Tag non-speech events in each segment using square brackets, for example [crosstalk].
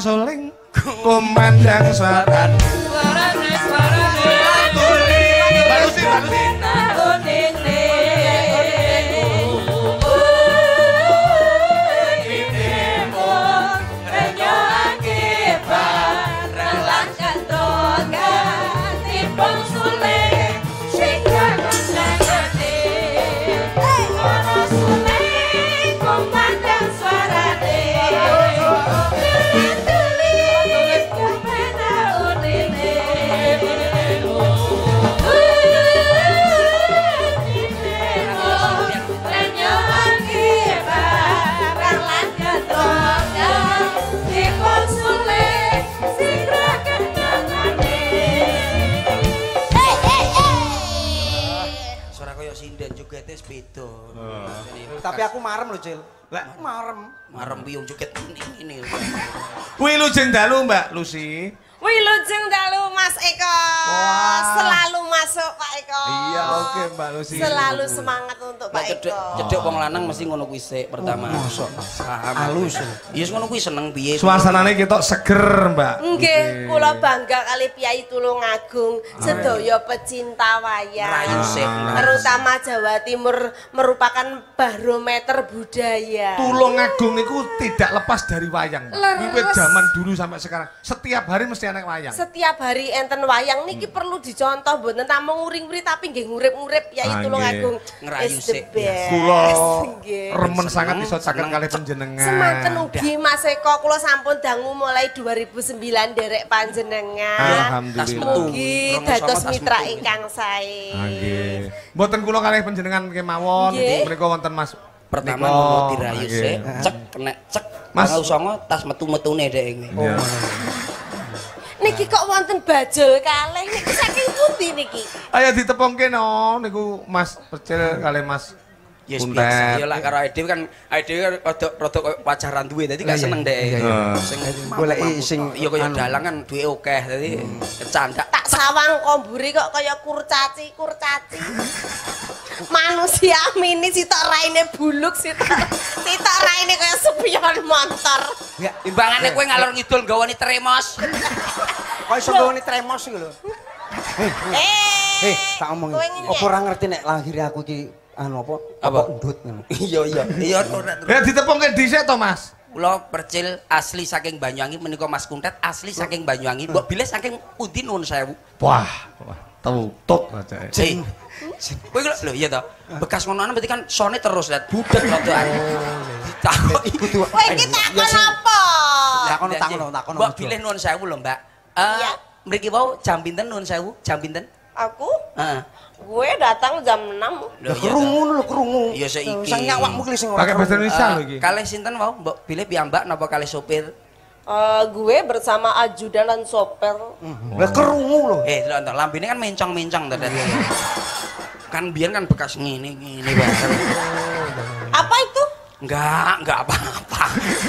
suara. Suling kumandang suara. Suarane suarane balusin balusin tahun Cil. Lah. marem. Marem piung joget ini ini. kuwi lujeng dalu Mbak Lucy Wilujeng dalu Mas Eko. Wah. Selalu masuk Pak Eko. iya oke Mbak Lucy Selalu semangat untuk Pak cedek Eko. cedek wong lanang mesti ngono kuwi sik pertama. Paham. Halus. Ya wis ngono kuwi seneng piye. suasanane ketok seger Mbak Nggih, kula bangga kali Piyai Tulungagung, sedaya pecinta Rayu wayang. sik. Terutama Jawa Timur merupakan barometer budaya. Tulungagung niku tidak lepas dari wayang. Wiwit zaman dulu sampai sekarang. Setiap hari mesti anak wayang. Setiap hari enten wayang niki perlu dicontoh mboten namung nguring-nguring tapi nggih ngurip-ngurip Piyai Ah, nggih. Tulungagung. Ngerayu Is the sik. best. Kula remen sangat iso caket seneng. kali panjenengan. Semanten ugi Mas Eko kula sampun dangu mulai 2009 derek panjenengan. Alhamdulillah. metu. Mugi dados mitra ingkang sae. Ah, nggih. Mboten kula kalih panjenengan kemawon. Menika wonten Mas Pertama ngono dirayu Ah, sik, cek kena cek. Mas. Songo tas metu-metune dhek iki. Iya. Niki kok wonten bajul kalih niki saking pundi niki? Ayo ditepongke no niku Mas Percil kalih Mas Yes, biasa. Ya lah karo Adew kan Adew kan rada rada koyo pacaran duwe dadi gak Iya, seneng dhek. iya, iya. Sing Goleki sing ya koyo anu. dalang kan duwe akeh dadi kecandak. Tak sawang komburi kok kaya kurcaci, kurcaci. Manusia mini sitok raine buluk sitok. Sitok raine kaya spion motor. Ya, Timbangane kowe ngalor ngidul gawani tremos. kok iso ngene tremos iki lho. Eh. Eh, tak omong. kowe ngenyek. Apa ora ngerti nek lahir aku iki anu apa? Apa? endut ngono. [laughs] Iya iya. Iya ora. Ya ditepongke dhisik to Mas. Kula percil asli saking Banyuwangi menika Mas Kuntet asli saking Banyuwangi. Mbok bilih saking pundi nuwun sewu. Wah, wah tutut aja. Eh. Kowe lho lho iya to. Bekas ngono berarti kan sone terus lihat budak rodokan. Ditakoki Kudu Kowe iki takon apa? Ya kono takono takono. Mbok bilih nuwun sewu lho, Mbak. Eh, mriki wau jam pinten nuwun sewu? Jam pinten? Aku Heeh. gue datang jam 6. Lho Ya iya. krungu lho krungu. Iya, saiki. Sang nyawakmu ki sing ora. Pakai bahasa. Indonesia lho iki. Kalih sinten wau? Mbok bilih piyambak napa kalih sopir? Eh, gue bersama ajudan dan sopir. Lah krungu lho. Eh, lho entar lambene kan mencong-mencong to kan biar kan bekas ngene ngene banget. [laughs] Apa itu? Enggak, enggak apa-apa.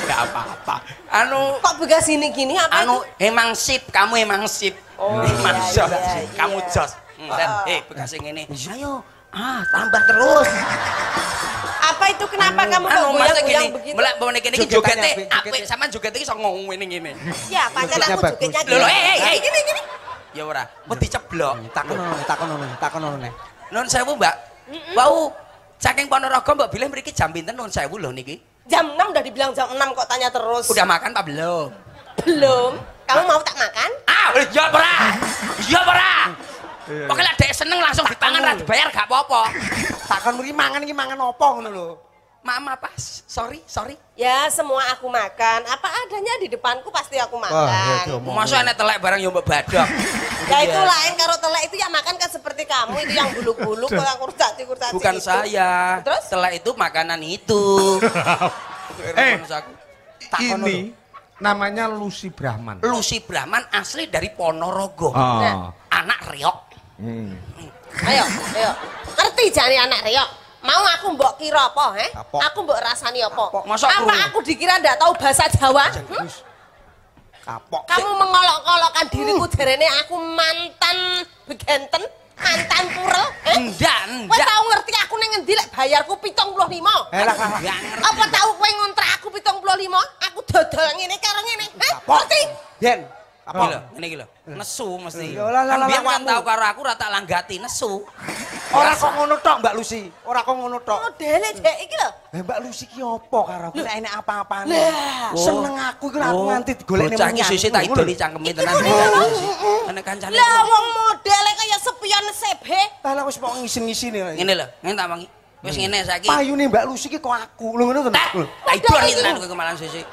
Enggak apa-apa. Anu Kok begas ini gini apa anu itu? emang sip, kamu emang sip. Oh, emang iya, iya, Kamu iya. jos. Hmm, Dan, eh bekas ngene. Ayo, ah tambah terus. Apa itu kenapa kamu kok Anu masa goyang-goyang gini, begitu? melak bawa gini iki jogete jogetnya. apik sampean joget iki iso ngomong ngene ngene. Ya, pancen Jogetnya aku jogetnya Lho gini. eh eh Gini, gini. Ya ora, wedi ceblok. Takon ngono, takon ngono, takon ngono nek. Nun sewu, Mbak. Wau saking Ponorogo Mbak bilih mriki jam pinten nun sewu lho niki. Jam 6 udah dibilang jam 6 kok tanya terus. Udah makan apa belum? Belum. Kamu mau tak makan? Ah, iya ora. Iya ora. Pokoknya dek seneng langsung dipangan ra dibayar gak apa-apa. Takon mriki mangan iki mangan apa ngono lho. Mama pas, sorry, sorry. Ya, semua aku makan. Apa adanya di depanku pasti aku ya makan. diomong. Masa enek telek barang yo mbok badok. [laughs] Ya itu lain karo telek itu ya makan kan seperti kamu itu yang buluk-buluk kok yang kurcaci-kurcaci Bukan itu. saya. Terus? Telek itu makanan itu. [laughs] Eh. Takon Ini namanya Lucy Brahman. Lucy Brahman asli dari Ponorogo. Ah. Anak Riok. Hmm. Ayo, ayo. Ngerti jane anak Riok? Mau aku mbok kira apa, he? Apa? Aku mbok rasani apa? Masa apa krungu? aku dikira ndak tahu bahasa Jawa? Hmm? Kapok. Kamu mengolok-olokkan diriku jarene aku mantan begenten, mantan purel, eh? Enggak, Kowe enggak. tau ngerti aku ning ngendi lek bayarku 75? Eh lah kalah. Enggak ngerti. Apa tahu kowe ngontrak aku 75? Aku dodol ngene karo ngene. Hah? Kapok. Yen. Apa Kapok. lho? Ngene iki lho. Nesu mesti. Ya, lah, lah, Kan lah, biyen kan tau karo aku ora tak langgati nesu. Ora kok ngono tok Mbak Lucy. Ora kok ngono tok. Modele dek iki lho. Lah Mbak Lucy ki opo karo aku? Nek enek apa-apane. Lah. Seneng aku iku aku nganti digolekne Bocah iki sisih tak idoli cangkeme tenan. Nek kancane. Lah wong modele kaya sepion sebe. Lah lah wis mau ngisin-ngisine. Ngene lho, ngene tak wangi. Wis ngene saiki. Payune Mbak Lucy ki kok aku. Lho ngono to. Tak, tak idoli tenan kowe kemalan sisih.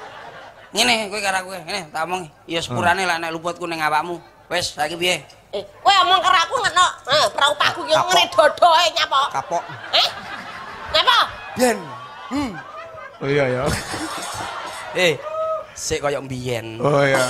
Ngene kowe karo kowe, ngene tak omong. Ya sepurane lah nek luputku ning awakmu. Wis saiki piye? Eh, kowe omong karo aku ngono. Heh, praupaku ki Kapok. ngene dodoe nyapa? Kapok. Eh? Nyapa? Yen. Hmm. Oh iya ya. Eh, sik koyo mbiyen. Oh iya.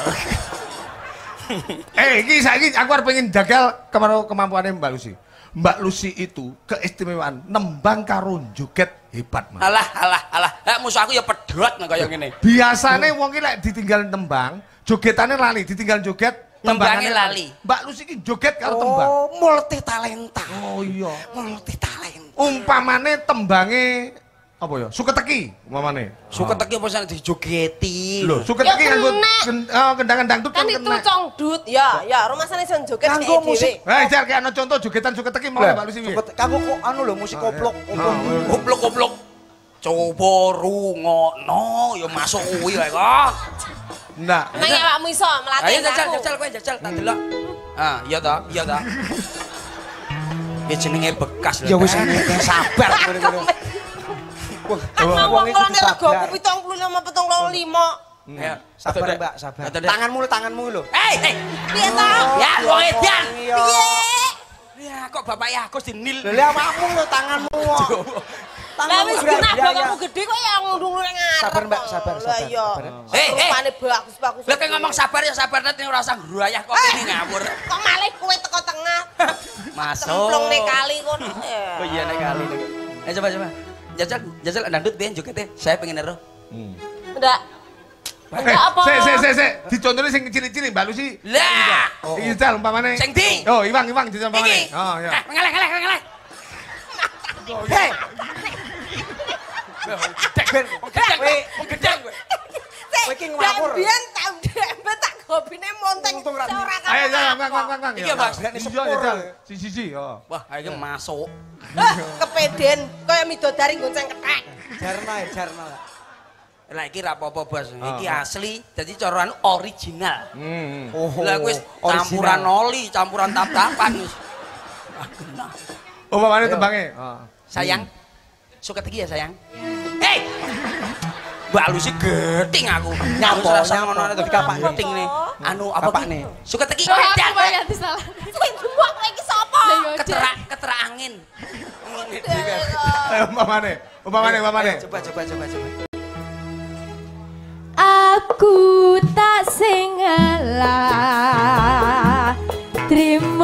[laughs] eh, iki saiki aku arep pengen jagal kemaro kemampuannya Mbak Lucy. Mbak Lucy itu keistimewaan nembang karo joget hebat, Mas. Alah, alah, alah. Eh, musuh aku ya pedhot nek koyo ngene. Biasane wong ki lek ditinggal nembang, jogetane lali, ditinggal joget, tembangane lali. Mbak Lucy ki joget karo tembang. Oh, multi talenta. Oh iya. Multi talenta. Umpamane tembange apa ya? Suka teki umpamane. Suka teki apa sana dijogeti. Lho, Ya teki nganggo kena. gen- oh, kendang-kendang tuh Kan itu congdut. Ya, ya rumah sana iso joget Kanggo musik. dhewe. Eh, jar kayak ana contoh jogetan suka teki mau Mbak piye? Cepet, Kamu kok anu lho musik koplok. koplok. Oh, iya. Goblok-goblok. Coba rungokno ya masuk kuwi wae kok. Nah, Nang awakmu iso melatih Ayo jajal, jajal kowe jajal tak delok. Ah, iya ta, iya ta. [laughs] Ya jenenge bekas Ya lho. wis Dak. ngene [laughs] sabar ngono-ngono. Wong iki kalau nek sabar. regoku 75 75. Ayo, Sabar. Mbak, sabar. Tanganmu lho, tanganmu lho. Hei, hei. Piye ta? Ya, wong edan. Iya. Piye? Ya, kok bapak ya aku dinil. Lha awakmu lho tanganmu. [laughs] kok. Lah Tanganmu wis genah kamu gede kok ya ngundung ning ngarep. Sabar, Mbak, sabar, Lah sabar, iya. sabar. Eh, eh. Rupane bagus-bagus. Lah kowe ngomong sabar ya sabar nanti ora usah ngrayah kok ini ngawur. Kok malih kowe teko tengah. [laughs] Masuk. Cemplung ning kali kono. Oh iya nek kali. nek. Eh coba coba. Jajal, jajal dangdut biyen jogetnya. Saya pengen ero. Ndak. eh, Ndak apa? se se se se, dicontohne sing cilik-cilik Mbak Lucy. Lah. Iki jal umpamane. Sing di? Oh, Iwang, Iwang jajal umpamane. Oh, iya. Eh, ngeleh ngeleh ngeleh. Hei, Ben, gedang, wong gedang kowe. Iki ngawur. Biyen tak dempet tak hobine monteng. Ora Ayo. Wang, Wang, Wang, Wang. Iki, Mas. Iya, Sepur. jajal. Siji-siji, oh. Wah, iki masuk. Eh, Kepeden kaya midodari gonceng kethek. Jarna ya, jarna. Lah iki ra apa-apa, Bos. Iki Ah. asli. Dadi cara anu original. Hmm. Oh. Lah wis campuran oli, campuran tap-tapan [laughs] wis. Umpamane Ayo. tembange. Oh. Sayang. Suka teki ya, sayang. Hei. Mbak Lucy geting aku. Nyapa, ngono ana Tapi kapak geting nih. Anu apa ki? nih. Suka teki salah. Sing buak kowe iki sapa? Yo Keterak keterak angin. Iya. Ayo umpamane. Umpamane, umpamane. Coba coba coba coba. Aku tak sengalah Trimo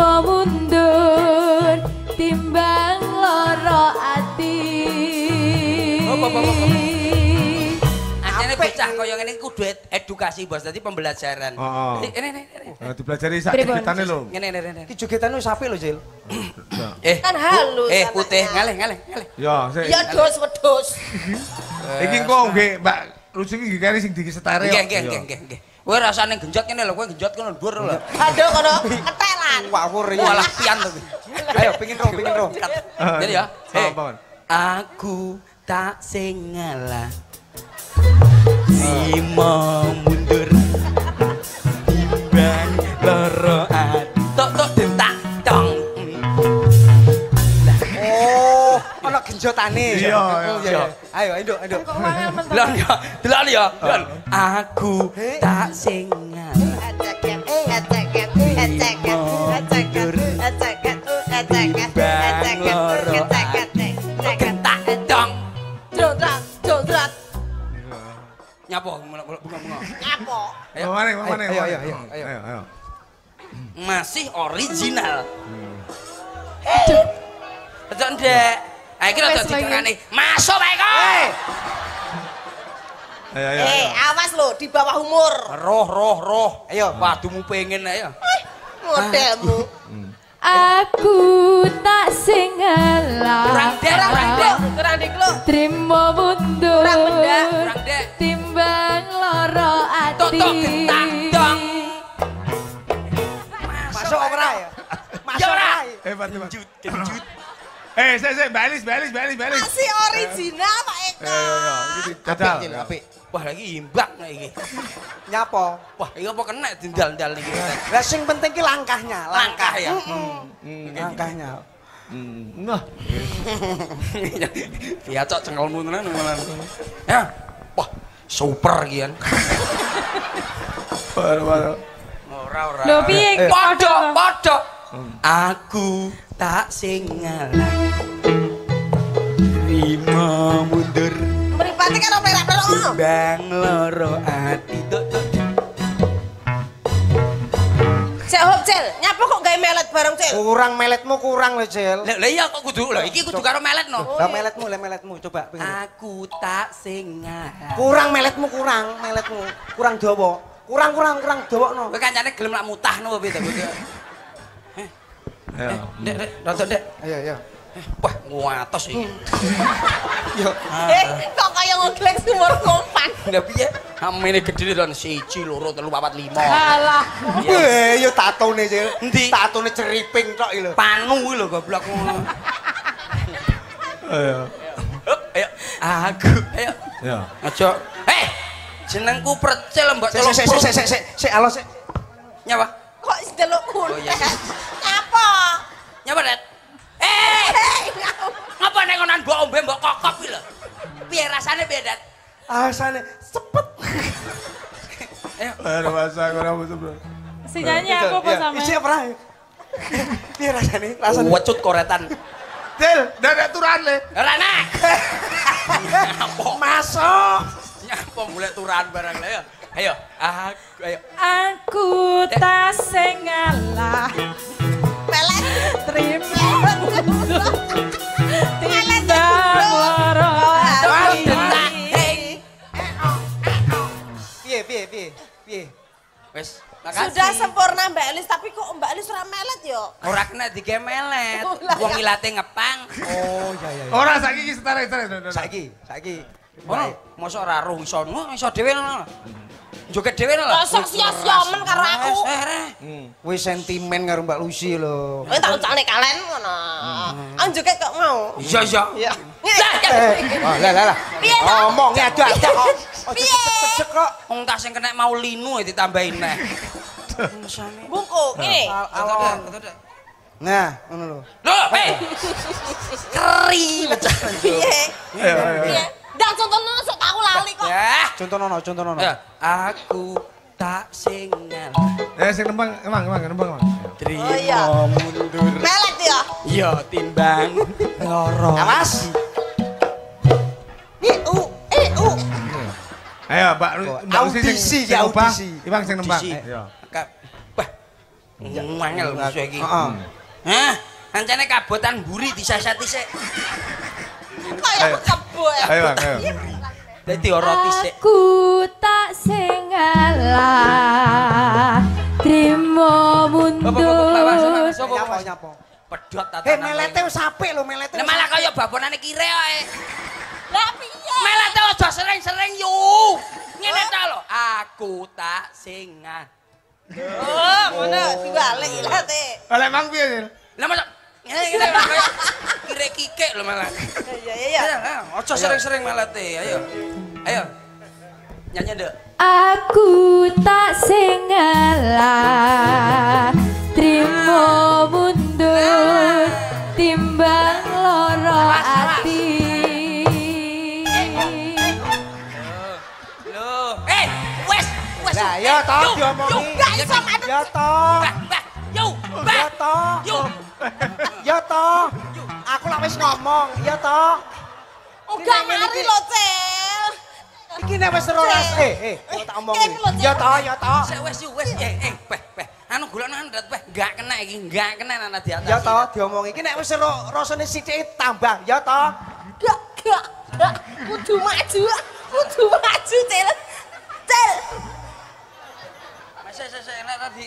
Kaya ngene iki kudu ed- edukasi, Bos. Dadi pembelajaran. Oh, oh. Dadi ini ini ini. Nah, dipelajari sak Pripun? jogetane lho. Ngene ngene ngene. Iki jogetan wis apik lho, Jil. [coughs] Eh. Kan halus Eh, putih ngalih ngalih ngalih. Ya, sik. Ya dos wedus. Iki kok nggih Mbak Lucy iki kene sing disetere. Nggih nggih nggih nggih nggih. Kowe rasane genjot kene lho, kowe genjot kono dhuwur lho. Aduh kono ketelan. Ngawur iki. Walah pian to. Ayo, pingin ro, pingin ro. Jadi ya. Oh, Eh. Aku tak sing ngalah. Si mau mundur. Timbang loro ati. Tok tok dentak tong. Oh, ana genjotane. Iya, Oh, iya. Ayo, induk, induk. Mentah? Delon ya, delon ya. delon. Aku tak sing ngalah. Acaket, acaket, acaket, acaket, acaket, Nyapa bunga bunga bunga. [laughs] Apa? Ayo. Umpamane, umpamane. Ayo, ayo, ayo, ayo. Ayo, ayo. Masih original. Betul ndek. Ayo kita tak lagi. diterangane. Masuk bae kok. Ayo, ayo. Eh, ayo. awas lo di bawah umur. Roh roh roh. Ayo. Waduhmu pengen ayo. Modelmu. Aku tak sengalah Kurang dek, kurang dek. Hebat, hebat. Genjut, genjut. [coughs] Eh, saya, saya, Mbak Elis, Mbak Elis. Masih original Pak Eko. Eh, ya, ya, Apik, jajal. Cil, apik. Wah, lagi nih [laughs] iki. Nyapo? Wah, iki apa kena dindal-dindal niki. Lah sing penting ki langkahnya, Langkah ya. Mm, Langkahnya. Nah, [laughs] Ya cok cengkelmu tenan. Ya. Wah, super iki kan. baru, baru. Ora ora. Lho piye? Padha, padha. Aku tak sing ngalah. Rima mundur Mripate karo perak-perak ngono. bang loro ati tuk tuk. Cek hop Cil, nyapa kok gawe melet bareng Cil? Kurang meletmu kurang lho, Cil. Lah lah iya kok kudu lho iki kudu karo melet no. Lah meletmu, lah meletmu coba pengen. Aku tak sing ngalah. Kurang meletmu kurang, meletmu. Kurang dawa. Kurang kurang kurang dawa no. Kowe kancane gelem lak mutahno apa piye to? Ya. Dek, dek. Ayo, ayo. Wah, nguatos iki. Yo. Eh, kok kaya ngeglek sumur kompan. Lah piye? Amene gedhe dan siji, loro, telu, papat, lima. Alah. Weh, yo tatone, Cil. Endi? Tatone ceriping tok iki lho. Panu kuwi lho goblok ngono. Ayo. Ayo, aku, ayo. Ya. Aja. Eh, jenengku Precil mbok Sik sik sik sik sik sik sik sik. Nyawa? Kok ndelok kulit. Oh, iya, iya. Nyapa? Det? Eh, Eh, ngapa nek ngonan mbok ombe mbok kokop kuwi lho? Piye rasane piye, Det? Asane cepet. Ayo. Baru masa aku rambut bro. Si nyanyi aku apa Ya, sama? Isi apa? Piye rasane? Rasane. Wecut koretan. Cil, dari aturan le. Ora. [laughs] Nyapa? Masuk. Nyapa mulai turan barang lah ya. Ayo, aku, ayo. Aku tak sing timbang loro ati. Piye piye piye? Piye? Wes, makasih. Sudah sempurna Mbak Elis, tapi kok Mbak Elis ora melet yo? Ora kena digemelet. [laughs] Wong ilate ngepang. Oh, iya iya. Orang saiki iki setara setara. Saiki, saiki. Ono, mosok ora roh iso ngono, iso dhewe ngono. Joget dhewe lho. Kok sok sia-sia men karo aku? Eh, eh. Wis sentimen karo Mbak Lucy lho. Kowe tak ucapne kalen ngono. Anjuke kok mau. Iya, iya. Iya. Eh, oh, lah lah lah. Piye to? Ngomongnya ada ada kok. Oh, Piye? cecek kok. Wong tak sing kena mau linu ya ditambahin neh. Bungkuk, ngene. Alon. Nah, ngono lho. Loh, hei. Keri pecah. Piye? Ndak contohno sok aku lali kok. Ya. Contoh nono, contoh nono. Ya, aku tak singal. Eh, sing nembang, emang, emang, nembang, emang. Terima Oh, iya. mundur. Melet ya. Yo timbang loro. Awas. Eh, u, eh, u. Ayo, Mbak, Mbak Lucy sing Audisi, ya, audisi. Ibang sing nembang. Ayo. Wah. Mangel musuh iki. Heeh. Hah? Ancane kabotan mburi disasati sik. Kayak kebo ya. Ayo, Bang, ayo. Dadi ora tisik. Aku tak sing ngalah. Terima mundur. Nyapo nyapo. Pedot tatanan. Hei, melete wis apik lho, melete. Lah malah kaya babonane kire ae. Lah piye? Melete aja sering-sering yo. Ngene ta lho, aku tak singan. Oh, ngono dibalik lah teh. Oleh Mang piye? Lah masa ngene ngene kire kikik lho malah. Iya, iya, iya. Ayo, ayo, aja sering-sering melete, ayo. Ayo. Nyanyi ndek. Aku tak sing ngalah. Terima mundur. Timbang loro ati. Loh, eh, wes, wes. Lah, ya toh Yuk, diomongi. Ya toh. Bah, yuk, Ya toh. yuk. Ya toh. Aku lah wis ngomong, ya toh. Uga mari lho, Cel. Iki nek wis rolas eh eh aku tak omong. Kene lho, Cel. Ya toh, ya toh. Sik wes yuk, wes. Eh, eh, bah, bah. Anu gula nandat, bah. Enggak kena iki, enggak kena nana di atas. Ya toh diomongi. Iki nek wis rasane sithik tambah, ya toh. Gak, gak, gak. Kudu maju. Kudu maju, Cel. Cel. Masih, saya, saya, enak tadi.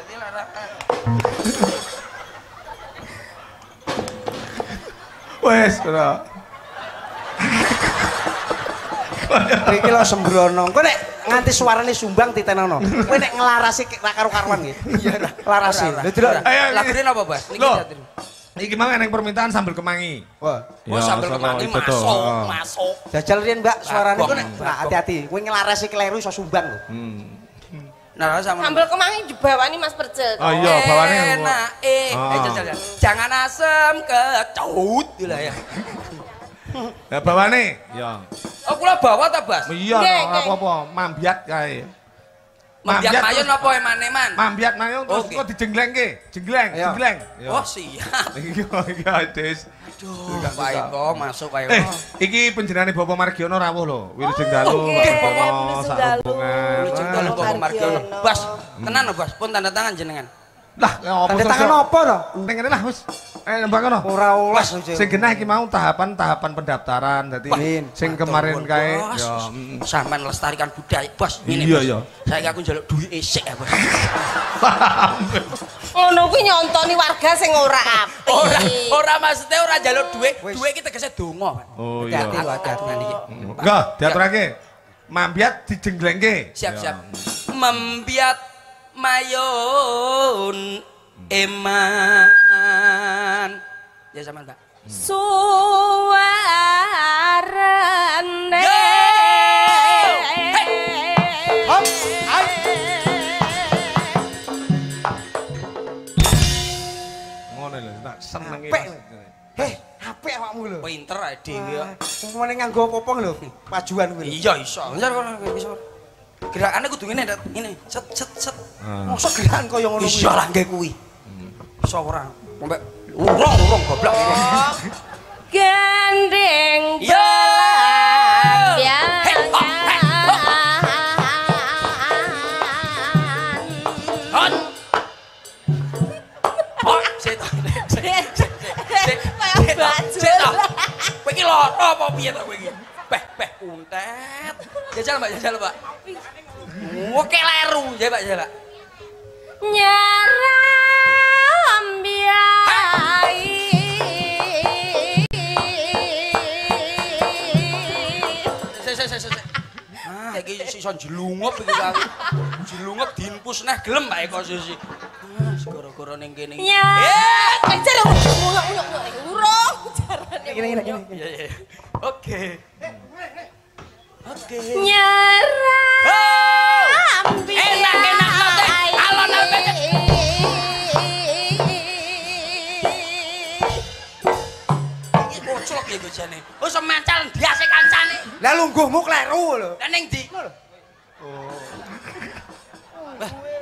Jadi lah, [laughs] Wes, ora. Iki lho sembrono. Kok nek nganti suarane sumbang titenono. Kowe nek nglarasi ra karo-karuan nggih. Iya, larasi. Lha delok. Ora. Ayo, ini. Lagune apa, Bas? Niki. Iki mang eneng permintaan sambel kemangi. Wah, Oh, sambil kemangi masuk, masuk. jajal riyen Mbak suarane nek bagong. nah, hati-hati. Kowe nglarasi keleru iso sumbang lho. Nah, sama. Sambal kemangi jebawani Mas Percet. Oh iya, bawane Enak, eh, Ah. eh, jajal, jajal. Jangan asem kecut, gitu lah ya. Ya bawane. Ya. Oh, kula bawa ta, Bas? Iya, nggih. apa-apa, mambiat kae. Mambiat mayon apa emane, Man? Mambiat mayon terus kok dijenglengke, jengleng, Ayo. jengleng. Ya. Oh, siap. [laughs] Iya, iya, Des. Duh, Pak Eko, masuk Pak Eh, Eko. iki penjenengane Bapak Margiono rawuh lho. Wilujeng dalu, oke. Margiono, Wilujeng dalu. sahubungan. Wilujeng Wah. dalu Bapak Margiono. Margiono. Bas, tenan lho, Bas. Pun tanda tangan jenengan. Lah, apa Tanda sih, tangan apa to? Ning ngene lah wis. Eh, nembak kono. Ora olas lho. Sing genah iki mau tahapan-tahapan pendaftaran dadi sing kemarin kae Bos. ya mm. Sampeyan lestarikan budaya, Bos. Ngene, Iya, iya. Saya aku njaluk duit esik ya, Bos. [laughs] Ngono kuwi nyontoni warga sing ora apik. Ora, ora maksudnya ora njaluk duit. Duit iki tegese donga, Pak. Oh Hati-hati iya. lho, hati-hati. Tenan iki. Enggak, diaturake. Mambiat dijenglengke. Siap, Ya. siap. Membiat mayun eman ya sama enggak suarane ngono lho tak seneng e Eh, apik awakmu lho. Pinter dhewe. kok meneng nganggo popong lho, pajuan kuwi. Iya iso. Bener kok iso. Gerakane kudu ngene, ngene. cet cet cet hmm. masa gerakan kau yang ngomong iya lah kuih bisa hmm. orang sampe urong urong goblok gendeng iya Cek, cek, cek, cek, cek, cek, cek, cek, cek, cek, cek, cek, cek, cek, cek, cek, untet. Jajal Mbak, jajal Mbak. Oke leru, ya Mbak, jajal Nyaram biayi. Saya saya saya saya. Kayak si son jelungup gitu. Jelungup diimpus nah gelem Mbak Eko sih. Goro-goro ning kene. Ya, kejar lu. Mulak mulak mulak. Urong. Gini gini gini. Ya ya. Oke. Nyaram Oh! biai. Enak, enak, Teh. Alon, alon, Iki kocok ya bojane. Wis mancal ndiase kancane. Lah lungguhmu kleru lho. Lah ning ndi?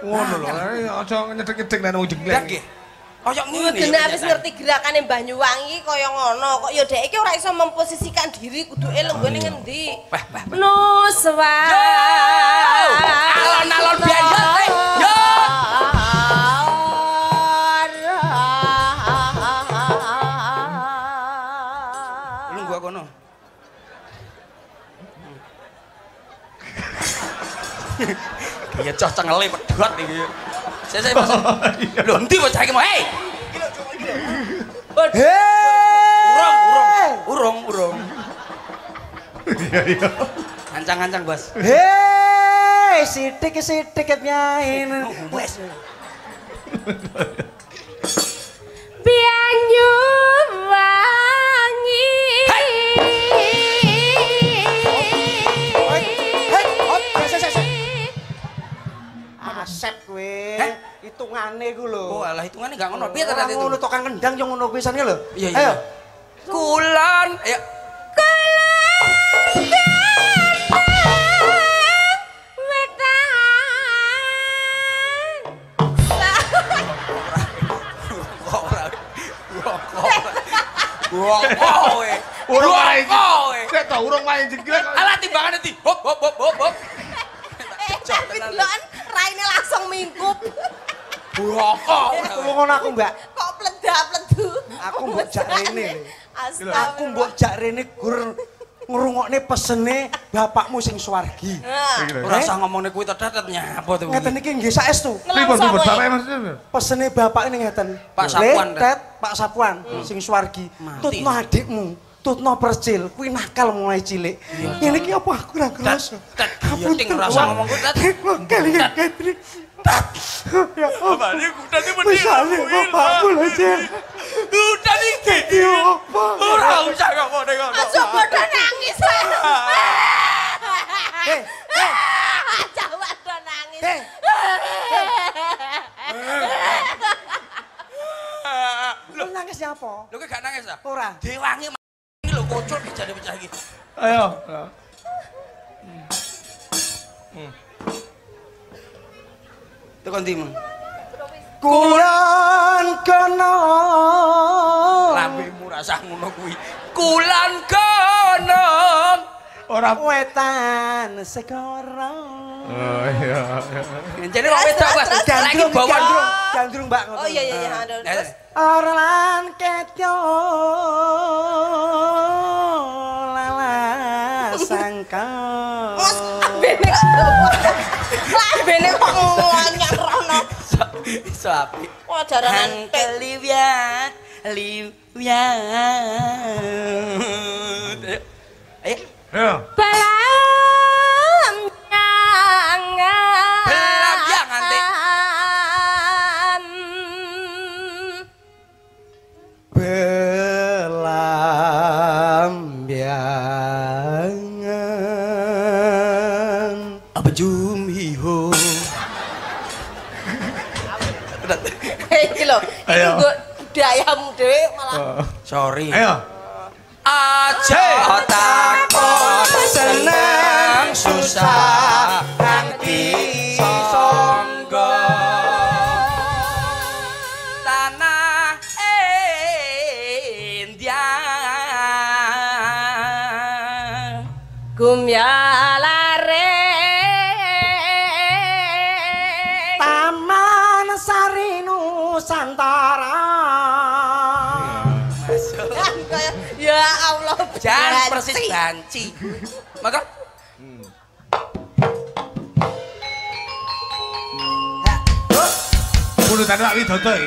Ngono lho, aja nyedek-nyedek nang wong Lah nggih. Kaya ngene. Dene wis ngerti gerakane Banyuwangi kaya ngono. Kok ya dhek iki ora iso memposisikan diri kudu eleng gone ngendi. Nuswa. Alon-alon biyen yo. teh. Yo. Lu gua kono. [laughs] Iya cah cengele pedhot iki. Saya saya pas. Lho endi bocah iki mau? Hei. Hei! Urung, urung. Urung, urung. Iya, iya. Ancang-ancang, Bos. Hei, sidik sidik nyain. Wes. Banyuwangi. Asep kowe. Hitungane ku lho. Oh, alah hitungane gak ngono. Piye ternyata itu? ngono tukang kendang yo ngono pisane lho. Iya, iya. Ayo. Kulon, ayo. Kok ora. Kok ora. Kok kowe. Urung. Alah timbangane. Hop hop hop hop hop. Eh, tapi delokan mingkup. Brokok. Tunggu ngono aku, Mbak. Kok pledak-pledu. Aku mbok jak rene. Aku mbok jak rene gur ngrungokne pesene bapakmu sing swargi. Nah, Ora usah ngomongne kuwi to dadet nyapa to. Ngeten iki nggih saestu. Pripun ngelangsa pripun kowe. bapak maksudnya? Pesene bapak ini ngeten. Pak Sapuan, Tet, Pak Sapuan sing swargi. Tutno adikmu. Tutno percil, kuwi nakal mulai cilik. Ngene iki apa aku ora Dat, kerasa. dat, Iya ting ngerasa ngomong kudat. Kalian Katri. Ya, mari ku tadi mati. Lu tadi ketipu. Ora usah ya kok nengok. Aku podo nangis. Heh, heh. Aku wadon nangis. Heh. Lho nangis siapa? Lho kok gak nangis ah? ta? Diwangi iki lho kancu dijani pecah iki. Ayo. kondimu? Kulan kana. Rambemu rasah ngono kuwi. Kulan kana. Ora wetan sekara. Oh iya. Jadi kok wedok wes lagi bawa drum, gandrung Mbak ngono. Oh iya iya iya. Ah. Terus orlan ketyo. Lala sangka. Bos, abis. [laughs] bene kok ngonyang rono. Iso apik. Wah jaranan Angkel liwat, liwat. Ayo. Ayo. Ayo. Ayo. nggo budayamu dhewe malah Sorry. Ayo. 잔치 먹어 음. Uno tan rápido estoy.